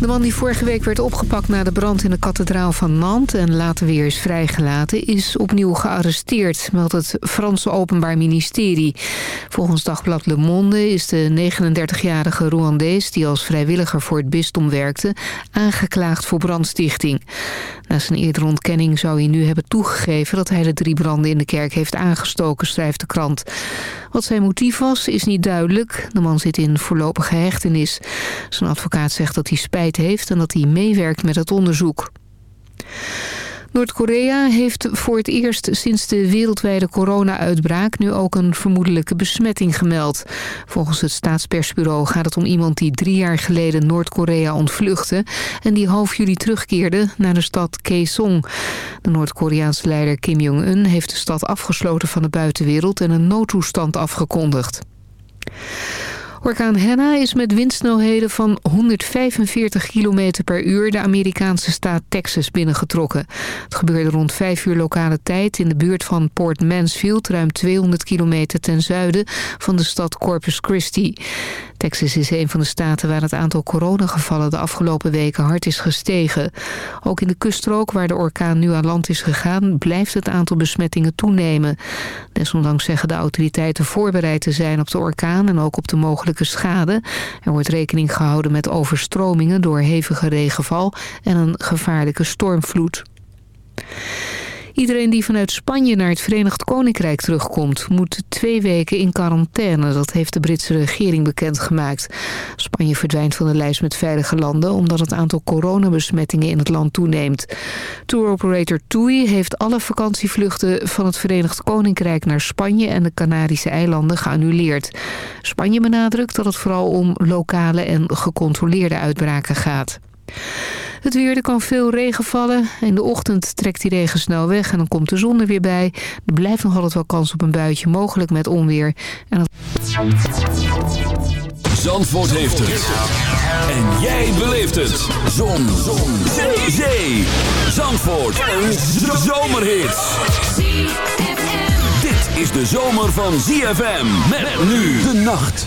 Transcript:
De man die vorige week werd opgepakt na de brand in de kathedraal van Nantes... en later weer is vrijgelaten, is opnieuw gearresteerd... meldt het Franse Openbaar Ministerie. Volgens dagblad Le Monde is de 39-jarige Rwandees... die als vrijwilliger voor het bisdom werkte... aangeklaagd voor brandstichting. Na zijn eerdere ontkenning zou hij nu hebben toegegeven... dat hij de drie branden in de kerk heeft aangestoken, schrijft de krant. Wat zijn motief was, is niet duidelijk. De man zit in voorlopige hechtenis. Zijn advocaat zegt dat hij spijt heeft en dat hij meewerkt met het onderzoek. Noord-Korea heeft voor het eerst sinds de wereldwijde corona-uitbraak... nu ook een vermoedelijke besmetting gemeld. Volgens het staatspersbureau gaat het om iemand die drie jaar geleden Noord-Korea ontvluchtte... en die half juli terugkeerde naar de stad Kaesong. De Noord-Koreaanse leider Kim Jong-un heeft de stad afgesloten van de buitenwereld... en een noodtoestand afgekondigd. Orkaan Henna is met windsnelheden van 145 km per uur de Amerikaanse staat Texas binnengetrokken. Het gebeurde rond 5 uur lokale tijd in de buurt van Port Mansfield, ruim 200 kilometer ten zuiden van de stad Corpus Christi. Texas is een van de staten waar het aantal coronagevallen de afgelopen weken hard is gestegen. Ook in de kuststrook waar de orkaan nu aan land is gegaan blijft het aantal besmettingen toenemen. Desondanks zeggen de autoriteiten voorbereid te zijn op de orkaan en ook op de schade. Er wordt rekening gehouden met overstromingen door hevige regenval en een gevaarlijke stormvloed. Iedereen die vanuit Spanje naar het Verenigd Koninkrijk terugkomt... moet twee weken in quarantaine. Dat heeft de Britse regering bekendgemaakt. Spanje verdwijnt van de lijst met veilige landen... omdat het aantal coronabesmettingen in het land toeneemt. Tour operator TUI heeft alle vakantievluchten van het Verenigd Koninkrijk naar Spanje... en de Canarische eilanden geannuleerd. Spanje benadrukt dat het vooral om lokale en gecontroleerde uitbraken gaat. Het weer, er kan veel regen vallen. In de ochtend trekt die regen snel weg en dan komt de zon er weer bij. Er blijft nog altijd wel kans op een buitje, mogelijk met onweer. En Zandvoort heeft het. En jij beleeft het. Zon. zon. Zee. Zee. Zandvoort. Een zomerhit. Dit is de zomer van ZFM. Met nu de nacht.